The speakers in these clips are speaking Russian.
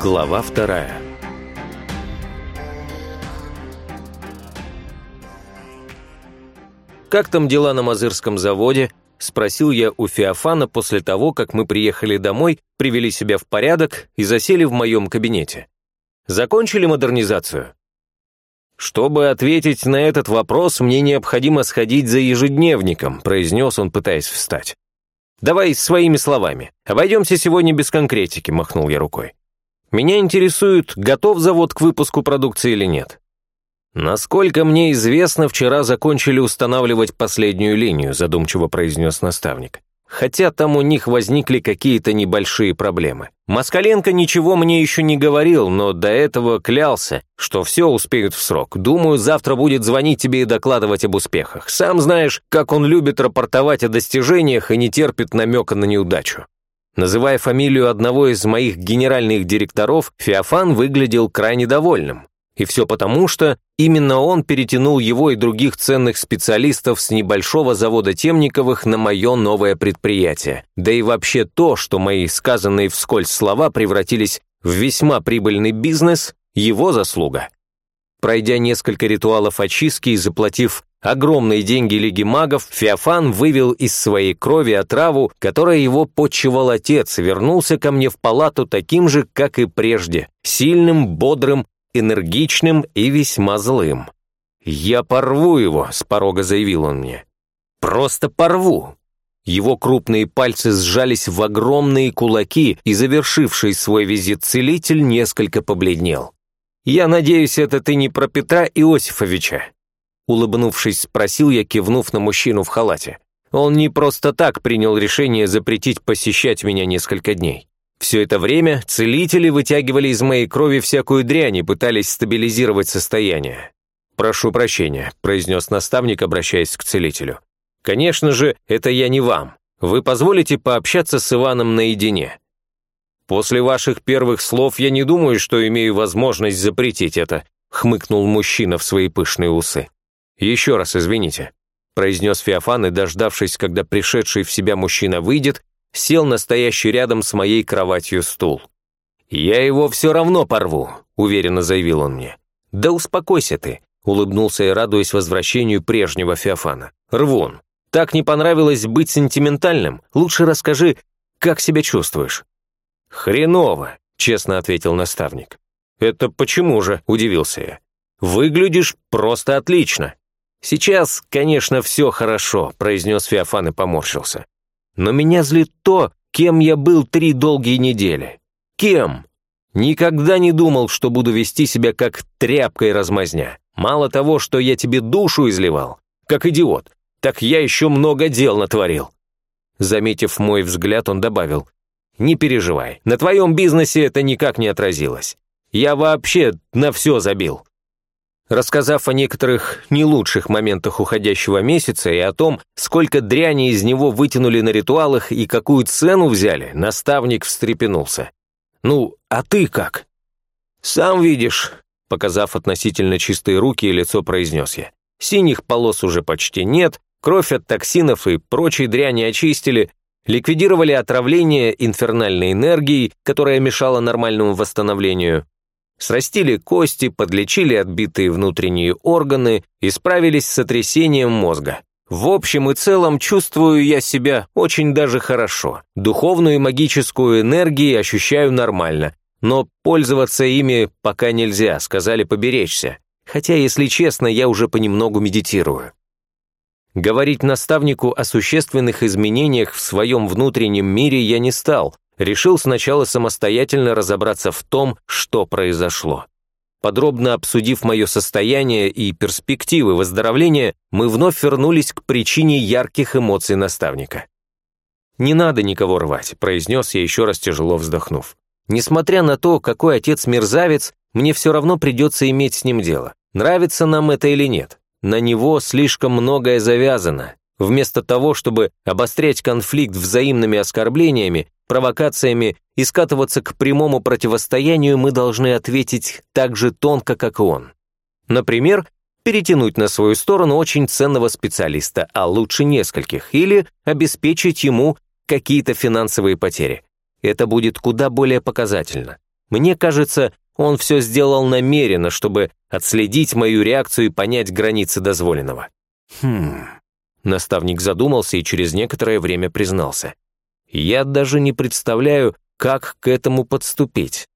Глава вторая «Как там дела на Мазырском заводе?» — спросил я у Феофана после того, как мы приехали домой, привели себя в порядок и засели в моем кабинете. «Закончили модернизацию?» «Чтобы ответить на этот вопрос, мне необходимо сходить за ежедневником», произнес он, пытаясь встать. «Давай своими словами. Обойдемся сегодня без конкретики», махнул я рукой. «Меня интересует, готов завод к выпуску продукции или нет». «Насколько мне известно, вчера закончили устанавливать последнюю линию», задумчиво произнес наставник хотя там у них возникли какие-то небольшие проблемы. Москаленко ничего мне еще не говорил, но до этого клялся, что все успеют в срок. Думаю, завтра будет звонить тебе и докладывать об успехах. Сам знаешь, как он любит рапортовать о достижениях и не терпит намека на неудачу. Называя фамилию одного из моих генеральных директоров, Феофан выглядел крайне довольным. И все потому, что именно он перетянул его и других ценных специалистов с небольшого завода Темниковых на мое новое предприятие. Да и вообще то, что мои сказанные вскользь слова превратились в весьма прибыльный бизнес, его заслуга. Пройдя несколько ритуалов очистки и заплатив огромные деньги Лиги магов, Феофан вывел из своей крови отраву, которая его почивал отец, вернулся ко мне в палату таким же, как и прежде, сильным, бодрым энергичным и весьма злым. «Я порву его», — с порога заявил он мне. «Просто порву». Его крупные пальцы сжались в огромные кулаки, и завершивший свой визит целитель несколько побледнел. «Я надеюсь, это ты не про Петра Иосифовича?» Улыбнувшись, спросил я, кивнув на мужчину в халате. Он не просто так принял решение запретить посещать меня несколько дней. Все это время целители вытягивали из моей крови всякую дрянь и пытались стабилизировать состояние. «Прошу прощения», — произнес наставник, обращаясь к целителю. «Конечно же, это я не вам. Вы позволите пообщаться с Иваном наедине?» «После ваших первых слов я не думаю, что имею возможность запретить это», — хмыкнул мужчина в свои пышные усы. «Еще раз извините», — произнес Феофан и, дождавшись, когда пришедший в себя мужчина выйдет, сел на стоящий рядом с моей кроватью стул. «Я его все равно порву», — уверенно заявил он мне. «Да успокойся ты», — улыбнулся я, радуясь возвращению прежнего Феофана. «Рвун, так не понравилось быть сентиментальным? Лучше расскажи, как себя чувствуешь?» «Хреново», — честно ответил наставник. «Это почему же?» — удивился я. «Выглядишь просто отлично». «Сейчас, конечно, все хорошо», — произнес Феофан и поморщился. Но меня злит то, кем я был три долгие недели. Кем? Никогда не думал, что буду вести себя как тряпка и размазня. Мало того, что я тебе душу изливал, как идиот, так я еще много дел натворил. Заметив мой взгляд, он добавил, «Не переживай, на твоем бизнесе это никак не отразилось. Я вообще на все забил. Рассказав о некоторых не лучших моментах уходящего месяца и о том, сколько дряни из него вытянули на ритуалах и какую цену взяли, наставник встрепенулся. «Ну, а ты как?» «Сам видишь», — показав относительно чистые руки и лицо, произнес я. «Синих полос уже почти нет, кровь от токсинов и прочей дряни очистили, ликвидировали отравление инфернальной энергией, которая мешала нормальному восстановлению, Срастили кости, подлечили отбитые внутренние органы и справились с сотрясением мозга. В общем и целом чувствую я себя очень даже хорошо. Духовную и магическую энергии ощущаю нормально, но пользоваться ими пока нельзя, сказали поберечься. Хотя, если честно, я уже понемногу медитирую. Говорить наставнику о существенных изменениях в своем внутреннем мире я не стал, решил сначала самостоятельно разобраться в том, что произошло. Подробно обсудив мое состояние и перспективы выздоровления, мы вновь вернулись к причине ярких эмоций наставника. «Не надо никого рвать», — произнес я еще раз тяжело вздохнув. «Несмотря на то, какой отец мерзавец, мне все равно придется иметь с ним дело. Нравится нам это или нет. На него слишком многое завязано. Вместо того, чтобы обострять конфликт взаимными оскорблениями, провокациями и скатываться к прямому противостоянию, мы должны ответить так же тонко, как и он. Например, перетянуть на свою сторону очень ценного специалиста, а лучше нескольких, или обеспечить ему какие-то финансовые потери. Это будет куда более показательно. Мне кажется, он все сделал намеренно, чтобы отследить мою реакцию и понять границы дозволенного. Хм... Наставник задумался и через некоторое время признался. Я даже не представляю, как к этому подступить.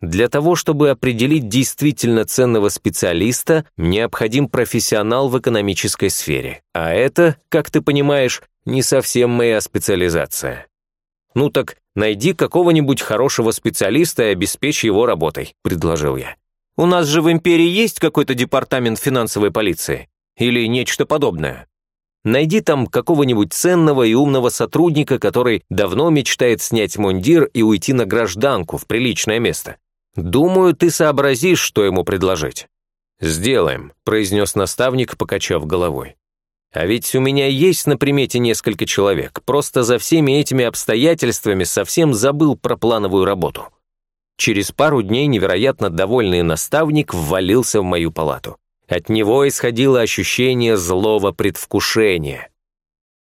Для того, чтобы определить действительно ценного специалиста, необходим профессионал в экономической сфере. А это, как ты понимаешь, не совсем моя специализация. Ну так найди какого-нибудь хорошего специалиста и обеспечь его работой, предложил я. У нас же в империи есть какой-то департамент финансовой полиции? Или нечто подобное? Найди там какого-нибудь ценного и умного сотрудника, который давно мечтает снять мундир и уйти на гражданку в приличное место. Думаю, ты сообразишь, что ему предложить». «Сделаем», — произнес наставник, покачав головой. «А ведь у меня есть на примете несколько человек, просто за всеми этими обстоятельствами совсем забыл про плановую работу». Через пару дней невероятно довольный наставник ввалился в мою палату. От него исходило ощущение злого предвкушения.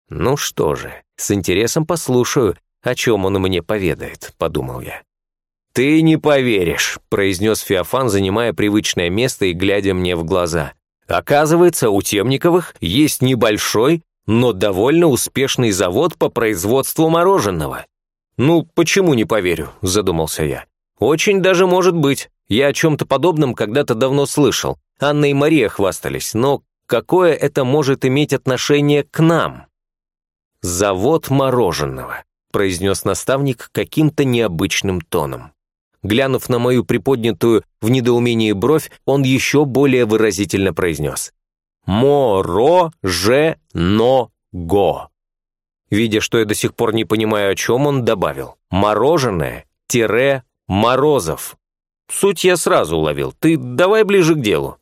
«Ну что же, с интересом послушаю, о чем он мне поведает», — подумал я. «Ты не поверишь», — произнес Феофан, занимая привычное место и глядя мне в глаза. «Оказывается, у Темниковых есть небольшой, но довольно успешный завод по производству мороженого». «Ну, почему не поверю?» – задумался я. «Очень даже может быть. Я о чем-то подобном когда-то давно слышал. Анна и Мария хвастались, но какое это может иметь отношение к нам?» «Завод мороженого», – произнес наставник каким-то необычным тоном. Глянув на мою приподнятую в недоумении бровь, он еще более выразительно произнес. «Мо-ро-же-но-го». Видя, что я до сих пор не понимаю, о чем он, добавил. «Мороженое-Морозов». Суть я сразу уловил. Ты давай ближе к делу.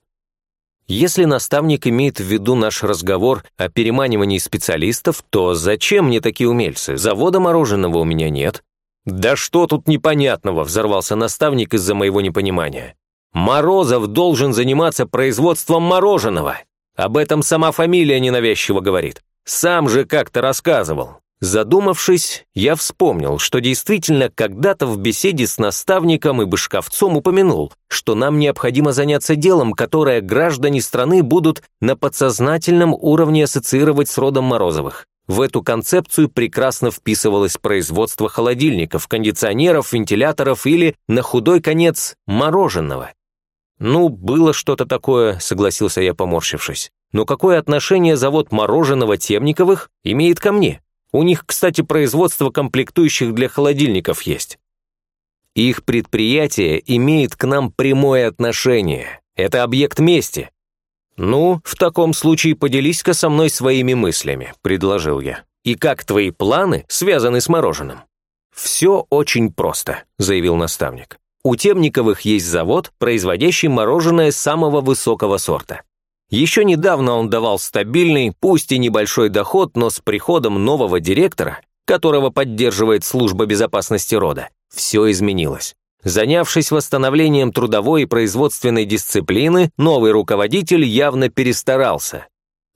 Если наставник имеет в виду наш разговор о переманивании специалистов, то зачем мне такие умельцы? Завода мороженого у меня нет. «Да что тут непонятного?» – взорвался наставник из-за моего непонимания. «Морозов должен заниматься производством мороженого. Об этом сама фамилия ненавязчиво говорит. Сам же как-то рассказывал». Задумавшись, я вспомнил, что действительно когда-то в беседе с наставником и бышковцом упомянул, что нам необходимо заняться делом, которое граждане страны будут на подсознательном уровне ассоциировать с родом Морозовых. В эту концепцию прекрасно вписывалось производство холодильников, кондиционеров, вентиляторов или, на худой конец, мороженого. «Ну, было что-то такое», — согласился я, поморщившись. «Но какое отношение завод мороженого Темниковых имеет ко мне? У них, кстати, производство комплектующих для холодильников есть». «Их предприятие имеет к нам прямое отношение. Это объект мести. «Ну, в таком случае поделись-ка со мной своими мыслями», — предложил я. «И как твои планы связаны с мороженым?» «Все очень просто», — заявил наставник. «У Темниковых есть завод, производящий мороженое самого высокого сорта. Еще недавно он давал стабильный, пусть и небольшой доход, но с приходом нового директора, которого поддерживает служба безопасности рода, все изменилось. Занявшись восстановлением трудовой и производственной дисциплины, новый руководитель явно перестарался.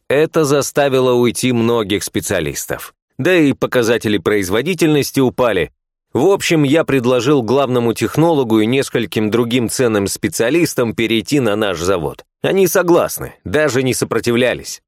Это заставило уйти многих специалистов. Да и показатели производительности упали. В общем, я предложил главному технологу и нескольким другим ценным специалистам перейти на наш завод. Они согласны, даже не сопротивлялись.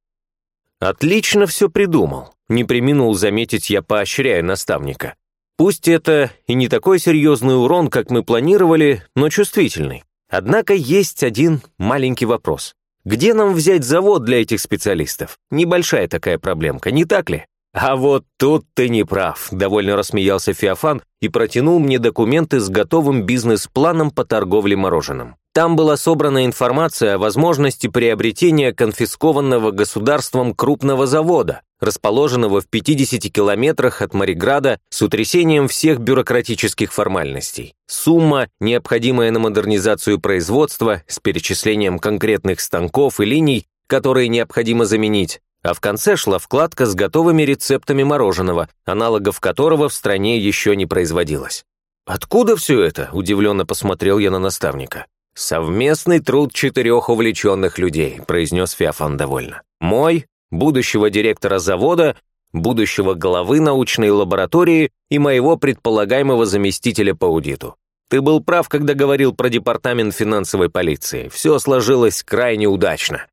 Отлично все придумал, не приминул заметить я поощряя наставника. Пусть это и не такой серьезный урон, как мы планировали, но чувствительный. Однако есть один маленький вопрос. Где нам взять завод для этих специалистов? Небольшая такая проблемка, не так ли? А вот тут ты не прав, довольно рассмеялся Феофан и протянул мне документы с готовым бизнес-планом по торговле мороженым. Там была собрана информация о возможности приобретения конфискованного государством крупного завода, расположенного в 50 километрах от Мариграда с утрясением всех бюрократических формальностей. Сумма, необходимая на модернизацию производства, с перечислением конкретных станков и линий, которые необходимо заменить, а в конце шла вкладка с готовыми рецептами мороженого, аналогов которого в стране еще не производилось. «Откуда все это?» – удивленно посмотрел я на наставника. «Совместный труд четырех увлеченных людей», – произнес Феофан довольно. «Мой, будущего директора завода, будущего главы научной лаборатории и моего предполагаемого заместителя по аудиту. Ты был прав, когда говорил про департамент финансовой полиции. Все сложилось крайне удачно».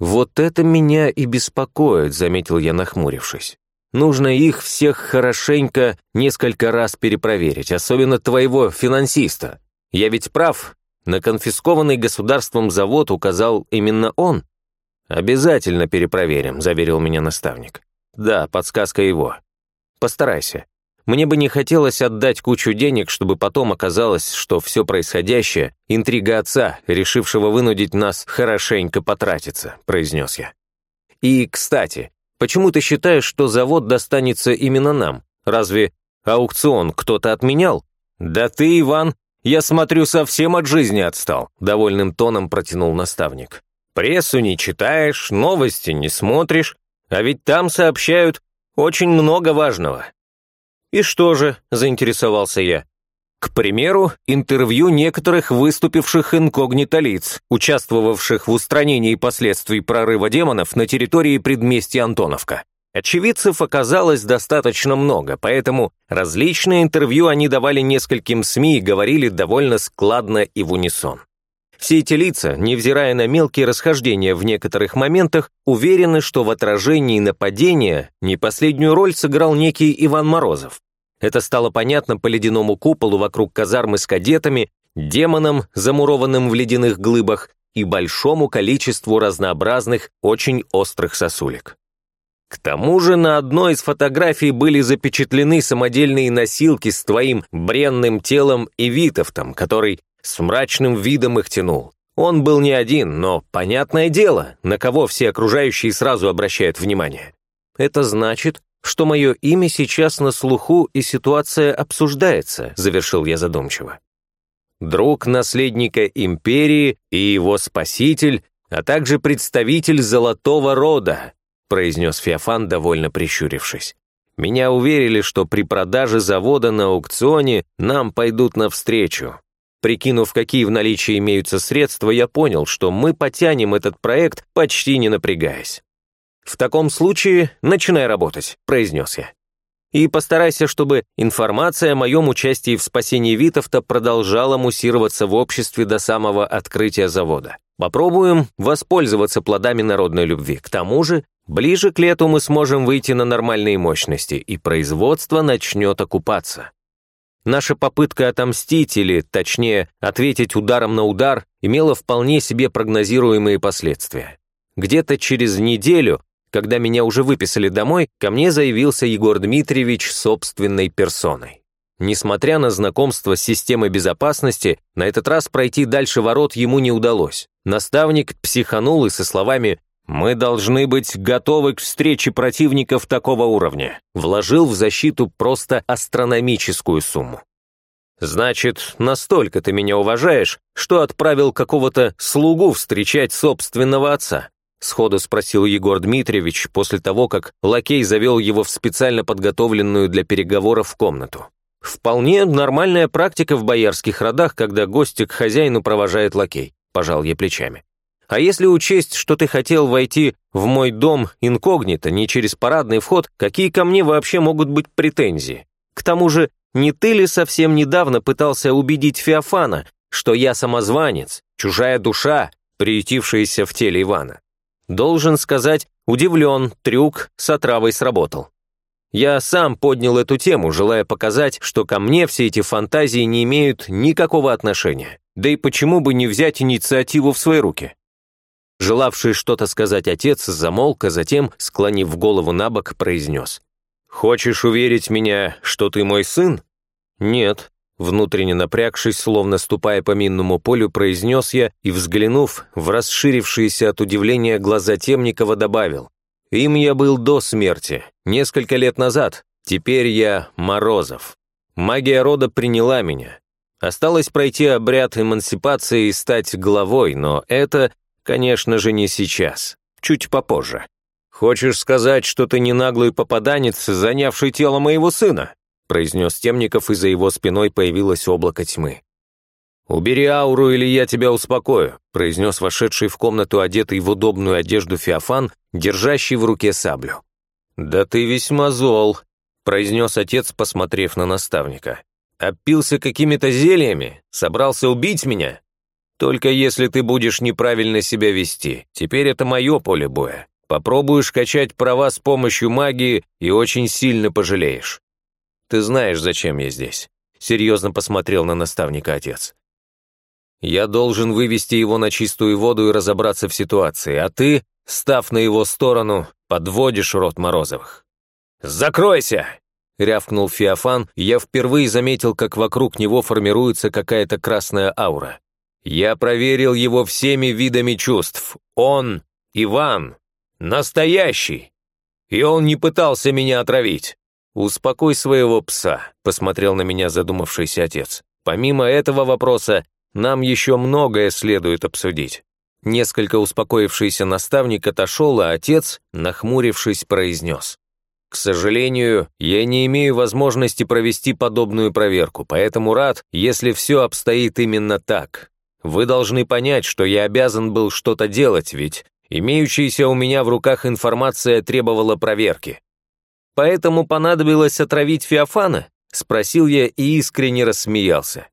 «Вот это меня и беспокоит», — заметил я, нахмурившись. «Нужно их всех хорошенько несколько раз перепроверить, особенно твоего финансиста. Я ведь прав, на конфискованный государством завод указал именно он». «Обязательно перепроверим», — заверил меня наставник. «Да, подсказка его. Постарайся. Мне бы не хотелось отдать кучу денег, чтобы потом оказалось, что все происходящее — интрига отца, решившего вынудить нас хорошенько потратиться», — произнес я. «И, кстати, почему ты считаешь, что завод достанется именно нам? Разве аукцион кто-то отменял?» «Да ты, Иван, я смотрю, совсем от жизни отстал», — довольным тоном протянул наставник. «Прессу не читаешь, новости не смотришь, а ведь там сообщают очень много важного. «И что же?» – заинтересовался я. К примеру, интервью некоторых выступивших инкогнито лиц, участвовавших в устранении последствий прорыва демонов на территории предместья Антоновка. Очевидцев оказалось достаточно много, поэтому различные интервью они давали нескольким СМИ и говорили довольно складно и в унисон. Все эти лица, невзирая на мелкие расхождения в некоторых моментах, уверены, что в отражении нападения не последнюю роль сыграл некий Иван Морозов. Это стало понятно по ледяному куполу вокруг казармы с кадетами, демонам, замурованным в ледяных глыбах, и большому количеству разнообразных, очень острых сосулек. К тому же на одной из фотографий были запечатлены самодельные носилки с твоим бренным телом и Витовтом, который с мрачным видом их тянул. Он был не один, но, понятное дело, на кого все окружающие сразу обращают внимание. Это значит, что мое имя сейчас на слуху и ситуация обсуждается, завершил я задумчиво. Друг наследника империи и его спаситель, а также представитель золотого рода, произнес Феофан, довольно прищурившись. Меня уверили, что при продаже завода на аукционе нам пойдут навстречу. Прикинув, какие в наличии имеются средства, я понял, что мы потянем этот проект, почти не напрягаясь. «В таком случае начинай работать», — произнес я. «И постарайся, чтобы информация о моем участии в спасении Витовта продолжала муссироваться в обществе до самого открытия завода. Попробуем воспользоваться плодами народной любви. К тому же, ближе к лету мы сможем выйти на нормальные мощности, и производство начнет окупаться. Наша попытка отомстить, или, точнее, ответить ударом на удар, имела вполне себе прогнозируемые последствия. Где-то через неделю, когда меня уже выписали домой, ко мне заявился Егор Дмитриевич собственной персоной. Несмотря на знакомство с системой безопасности, на этот раз пройти дальше ворот ему не удалось. Наставник психанул и со словами «Мы должны быть готовы к встрече противников такого уровня». Вложил в защиту просто астрономическую сумму. «Значит, настолько ты меня уважаешь, что отправил какого-то слугу встречать собственного отца?» Сходу спросил Егор Дмитриевич после того, как лакей завел его в специально подготовленную для переговоров комнату. «Вполне нормальная практика в боярских родах, когда гости к хозяину провожает лакей», – пожал я плечами. А если учесть, что ты хотел войти в мой дом инкогнито, не через парадный вход, какие ко мне вообще могут быть претензии? К тому же, не ты ли совсем недавно пытался убедить Феофана, что я самозванец, чужая душа, приютившаяся в теле Ивана? Должен сказать, удивлен, трюк с отравой сработал. Я сам поднял эту тему, желая показать, что ко мне все эти фантазии не имеют никакого отношения. Да и почему бы не взять инициативу в свои руки? Желавший что-то сказать отец замолк, а затем, склонив голову на бок, произнес. «Хочешь уверить меня, что ты мой сын?» «Нет», внутренне напрягшись, словно ступая по минному полю, произнес я и, взглянув в расширившиеся от удивления глаза Темникова, добавил. «Им я был до смерти, несколько лет назад, теперь я Морозов. Магия рода приняла меня. Осталось пройти обряд эмансипации и стать главой, но это Конечно же, не сейчас. Чуть попозже. Хочешь сказать, что ты не наглый попаданец, занявший тело моего сына? произнес Темников, и за его спиной появилось облако тьмы. «Убери ауру, или я тебя успокою», произнес вошедший в комнату одетый в удобную одежду Феофан, держащий в руке саблю. «Да ты весьма зол», произнес отец, посмотрев на наставника. Опился какими-то зельями? Собрался убить меня? Только если ты будешь неправильно себя вести. Теперь это мое поле боя. Попробуешь качать права с помощью магии и очень сильно пожалеешь. Ты знаешь, зачем я здесь. Серьезно посмотрел на наставника отец. Я должен вывести его на чистую воду и разобраться в ситуации, а ты, став на его сторону, подводишь рот Морозовых. «Закройся!» — рявкнул Феофан, и я впервые заметил, как вокруг него формируется какая-то красная аура. Я проверил его всеми видами чувств. Он, Иван, настоящий. И он не пытался меня отравить. «Успокой своего пса», — посмотрел на меня задумавшийся отец. «Помимо этого вопроса, нам еще многое следует обсудить». Несколько успокоившийся наставник отошел, а отец, нахмурившись, произнес. «К сожалению, я не имею возможности провести подобную проверку, поэтому рад, если все обстоит именно так. Вы должны понять, что я обязан был что-то делать, ведь имеющаяся у меня в руках информация требовала проверки. Поэтому понадобилось отравить Феофана?» — спросил я и искренне рассмеялся.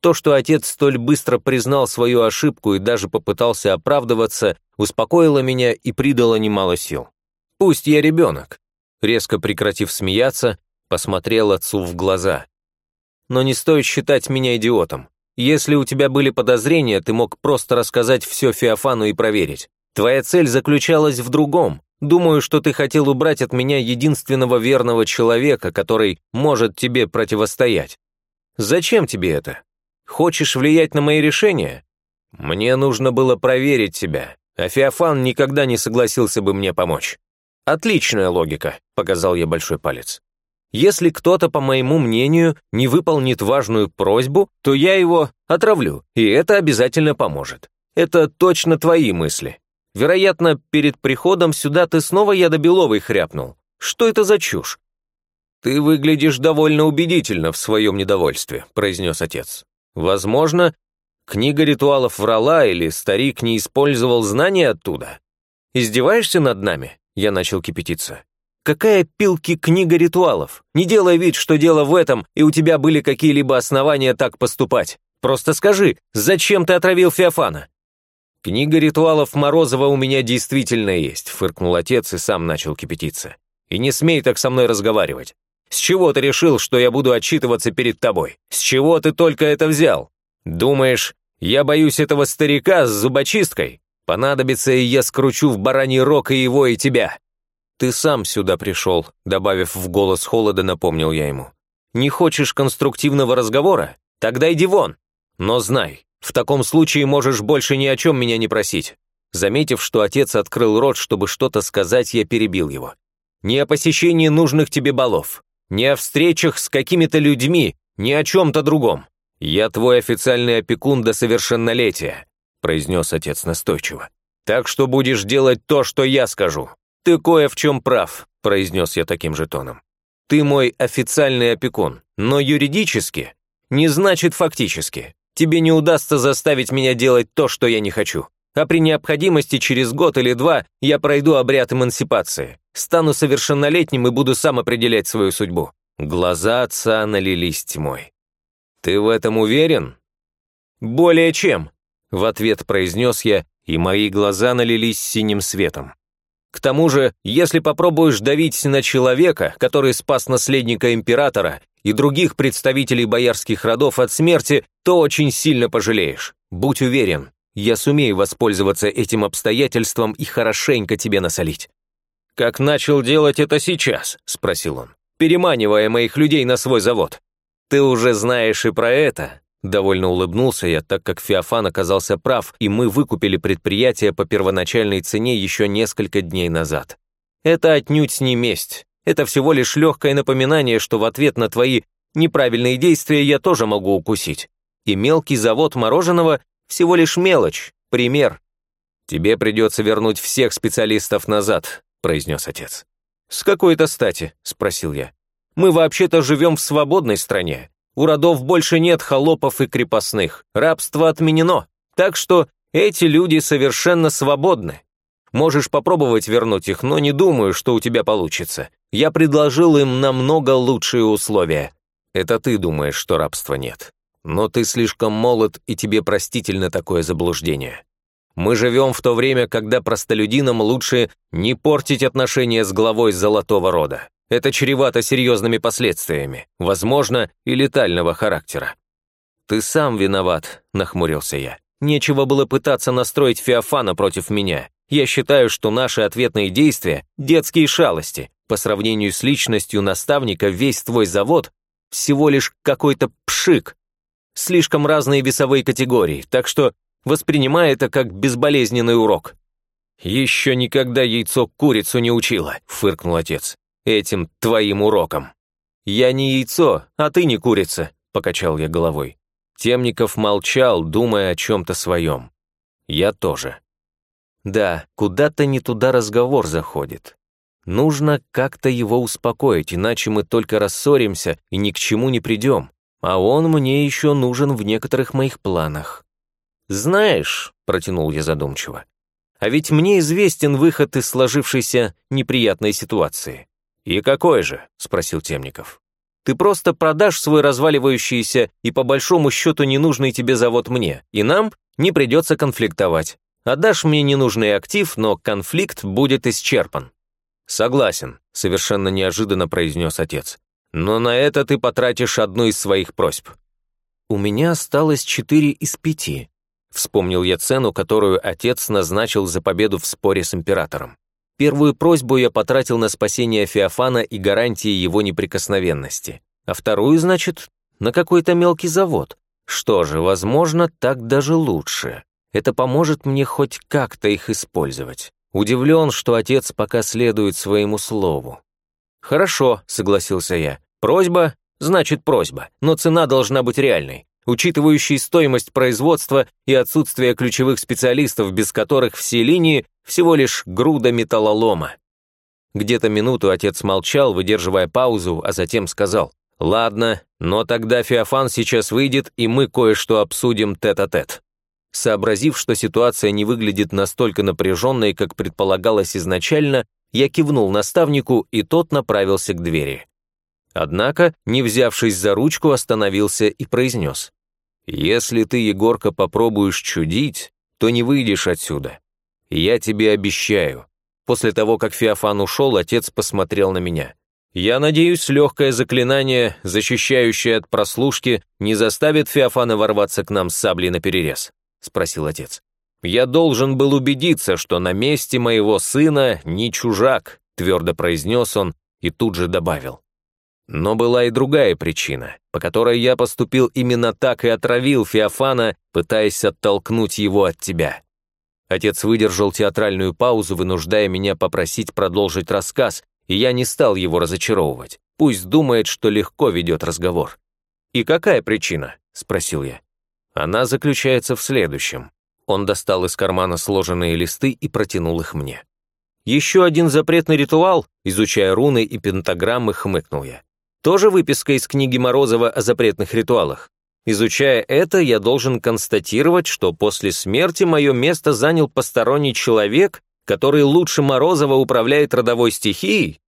То, что отец столь быстро признал свою ошибку и даже попытался оправдываться, успокоило меня и придало немало сил. «Пусть я ребенок», — резко прекратив смеяться, посмотрел отцу в глаза. «Но не стоит считать меня идиотом. Если у тебя были подозрения, ты мог просто рассказать все Феофану и проверить. Твоя цель заключалась в другом. Думаю, что ты хотел убрать от меня единственного верного человека, который может тебе противостоять. Зачем тебе это? Хочешь влиять на мои решения? Мне нужно было проверить тебя, а Феофан никогда не согласился бы мне помочь. Отличная логика, показал я большой палец. Если кто-то, по моему мнению, не выполнит важную просьбу, то я его отравлю, и это обязательно поможет. Это точно твои мысли. Вероятно, перед приходом сюда ты снова ядобеловый хряпнул. Что это за чушь? «Ты выглядишь довольно убедительно в своем недовольстве», — произнес отец. Возможно, книга ритуалов врала или старик не использовал знания оттуда. Издеваешься над нами? Я начал кипятиться. Какая пилки книга ритуалов? Не делай вид, что дело в этом, и у тебя были какие-либо основания так поступать. Просто скажи, зачем ты отравил Феофана? Книга ритуалов Морозова у меня действительно есть, фыркнул отец и сам начал кипятиться. И не смей так со мной разговаривать. С чего ты решил, что я буду отчитываться перед тобой? С чего ты только это взял? Думаешь, я боюсь этого старика с зубочисткой? Понадобится, и я скручу в бараний рог и его, и тебя. Ты сам сюда пришел, добавив в голос холода, напомнил я ему. Не хочешь конструктивного разговора? Тогда иди вон. Но знай, в таком случае можешь больше ни о чем меня не просить. Заметив, что отец открыл рот, чтобы что-то сказать, я перебил его. «Не о посещении нужных тебе балов. Не о встречах с какими-то людьми, ни о чем-то другом. Я твой официальный опекун до совершеннолетия», произнес отец настойчиво. «Так что будешь делать то, что я скажу. Ты кое в чем прав», произнес я таким же тоном. «Ты мой официальный опекун, но юридически не значит фактически. Тебе не удастся заставить меня делать то, что я не хочу а при необходимости через год или два я пройду обряд эмансипации, стану совершеннолетним и буду сам определять свою судьбу». Глаза отца налились тьмой. «Ты в этом уверен?» «Более чем», — в ответ произнес я, и мои глаза налились синим светом. К тому же, если попробуешь давить на человека, который спас наследника императора и других представителей боярских родов от смерти, то очень сильно пожалеешь. Будь уверен, я сумею воспользоваться этим обстоятельством и хорошенько тебе насолить». «Как начал делать это сейчас?» — спросил он, переманивая моих людей на свой завод. «Ты уже знаешь и про это?» Довольно улыбнулся я, так как Феофан оказался прав, и мы выкупили предприятие по первоначальной цене еще несколько дней назад. Это отнюдь не месть. Это всего лишь легкое напоминание, что в ответ на твои неправильные действия я тоже могу укусить. И мелкий завод мороженого всего лишь мелочь, пример. Тебе придется вернуть всех специалистов назад, произнес отец. С какой-то стати, спросил я. Мы вообще-то живем в свободной стране. У родов больше нет холопов и крепостных. Рабство отменено. Так что эти люди совершенно свободны. Можешь попробовать вернуть их, но не думаю, что у тебя получится. Я предложил им намного лучшие условия. Это ты думаешь, что рабства нет. Но ты слишком молод, и тебе простительно такое заблуждение. Мы живем в то время, когда простолюдинам лучше не портить отношения с главой золотого рода. Это чревато серьезными последствиями, возможно, и летального характера. «Ты сам виноват», — нахмурился я. «Нечего было пытаться настроить Феофана против меня. Я считаю, что наши ответные действия — детские шалости. По сравнению с личностью наставника весь твой завод — всего лишь какой-то пшик. Слишком разные весовые категории, так что воспринимая это как безболезненный урок. «Еще никогда яйцо курицу не учила», — фыркнул отец. «Этим твоим уроком». «Я не яйцо, а ты не курица», — покачал я головой. Темников молчал, думая о чем-то своем. Я тоже. Да, куда-то не туда разговор заходит. Нужно как-то его успокоить, иначе мы только рассоримся и ни к чему не придем. А он мне еще нужен в некоторых моих планах. «Знаешь», — протянул я задумчиво, «а ведь мне известен выход из сложившейся неприятной ситуации». «И какой же?» — спросил Темников. «Ты просто продашь свой разваливающийся и по большому счету ненужный тебе завод мне, и нам не придется конфликтовать. Отдашь мне ненужный актив, но конфликт будет исчерпан». «Согласен», — совершенно неожиданно произнес отец. «Но на это ты потратишь одну из своих просьб». «У меня осталось четыре из пяти», Вспомнил я цену, которую отец назначил за победу в споре с императором. Первую просьбу я потратил на спасение Феофана и гарантии его неприкосновенности. А вторую, значит, на какой-то мелкий завод. Что же, возможно, так даже лучше. Это поможет мне хоть как-то их использовать. Удивлен, что отец пока следует своему слову. «Хорошо», — согласился я. «Просьба, значит просьба, но цена должна быть реальной учитывающий стоимость производства и отсутствие ключевых специалистов, без которых все линии всего лишь груда металлолома. Где-то минуту отец молчал, выдерживая паузу, а затем сказал, «Ладно, но тогда Феофан сейчас выйдет, и мы кое-что обсудим тет-а-тет». -тет. Сообразив, что ситуация не выглядит настолько напряженной, как предполагалось изначально, я кивнул наставнику, и тот направился к двери. Однако, не взявшись за ручку, остановился и произнес. Если ты, Егорка, попробуешь чудить, то не выйдешь отсюда. Я тебе обещаю. После того, как Феофан ушел, отец посмотрел на меня. Я надеюсь, легкое заклинание, защищающее от прослушки, не заставит Феофана ворваться к нам с саблей наперерез, спросил отец. Я должен был убедиться, что на месте моего сына не чужак, твердо произнес он и тут же добавил. Но была и другая причина, по которой я поступил именно так и отравил Феофана, пытаясь оттолкнуть его от тебя. Отец выдержал театральную паузу, вынуждая меня попросить продолжить рассказ, и я не стал его разочаровывать. Пусть думает, что легко ведет разговор. «И какая причина?» — спросил я. Она заключается в следующем. Он достал из кармана сложенные листы и протянул их мне. «Еще один запретный ритуал?» Изучая руны и пентаграммы, хмыкнул я. Тоже выписка из книги Морозова о запретных ритуалах. Изучая это, я должен констатировать, что после смерти мое место занял посторонний человек, который лучше Морозова управляет родовой стихией.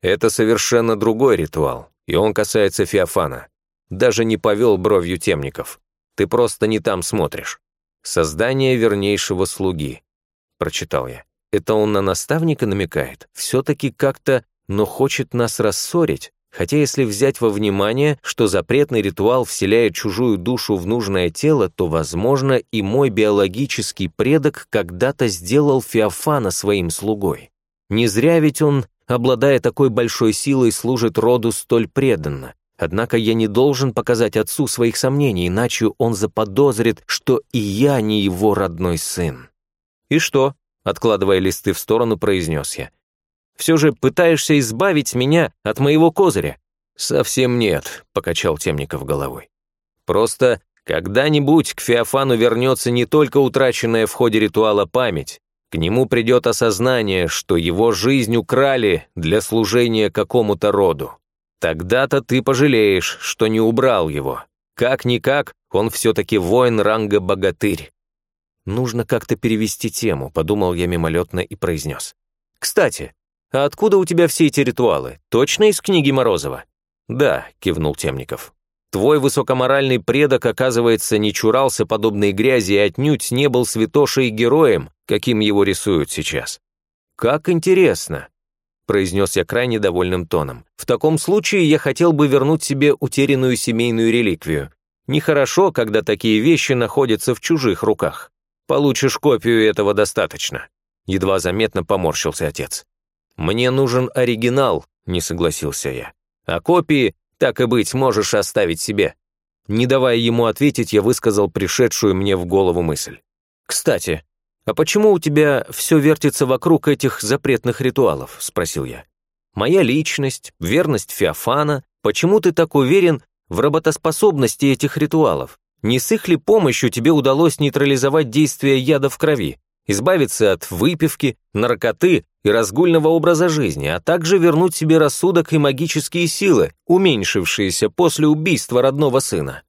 Это совершенно другой ритуал, и он касается Феофана. Даже не повел бровью темников. Ты просто не там смотришь. Создание вернейшего слуги. Прочитал я. Это он на наставника намекает? Все-таки как-то, но хочет нас рассорить. Хотя если взять во внимание, что запретный ритуал вселяет чужую душу в нужное тело, то, возможно, и мой биологический предок когда-то сделал Феофана своим слугой. Не зря ведь он, обладая такой большой силой, служит роду столь преданно. Однако я не должен показать отцу своих сомнений, иначе он заподозрит, что и я не его родной сын. «И что?» — откладывая листы в сторону, произнес я. Все же пытаешься избавить меня от моего козыря». «Совсем нет», — покачал Темников головой. «Просто когда-нибудь к Феофану вернется не только утраченная в ходе ритуала память, к нему придет осознание, что его жизнь украли для служения какому-то роду. Тогда-то ты пожалеешь, что не убрал его. Как-никак, он все-таки воин ранга богатырь. Нужно как-то перевести тему, подумал я мимолетно и произнес. Кстати, «А откуда у тебя все эти ритуалы? Точно из книги Морозова?» «Да», — кивнул Темников. Твой высокоморальный предок, оказывается, не чурался подобной грязи и отнюдь не был святошей героем, каким его рисуют сейчас. Как интересно, произнес я крайне довольным тоном. В таком случае я хотел бы вернуть себе утерянную семейную реликвию. Нехорошо, когда такие вещи находятся в чужих руках. Получишь копию этого достаточно. Едва заметно поморщился отец. Мне нужен оригинал, не согласился я. А копии так и быть, можешь оставить себе». Не давая ему ответить, я высказал пришедшую мне в голову мысль. «Кстати, а почему у тебя все вертится вокруг этих запретных ритуалов?» – спросил я. «Моя личность, верность Феофана, почему ты так уверен в работоспособности этих ритуалов? Не с их ли помощью тебе удалось нейтрализовать действие яда в крови, избавиться от выпивки, наркоты и разгульного образа жизни, а также вернуть себе рассудок и магические силы, уменьшившиеся после убийства родного сына.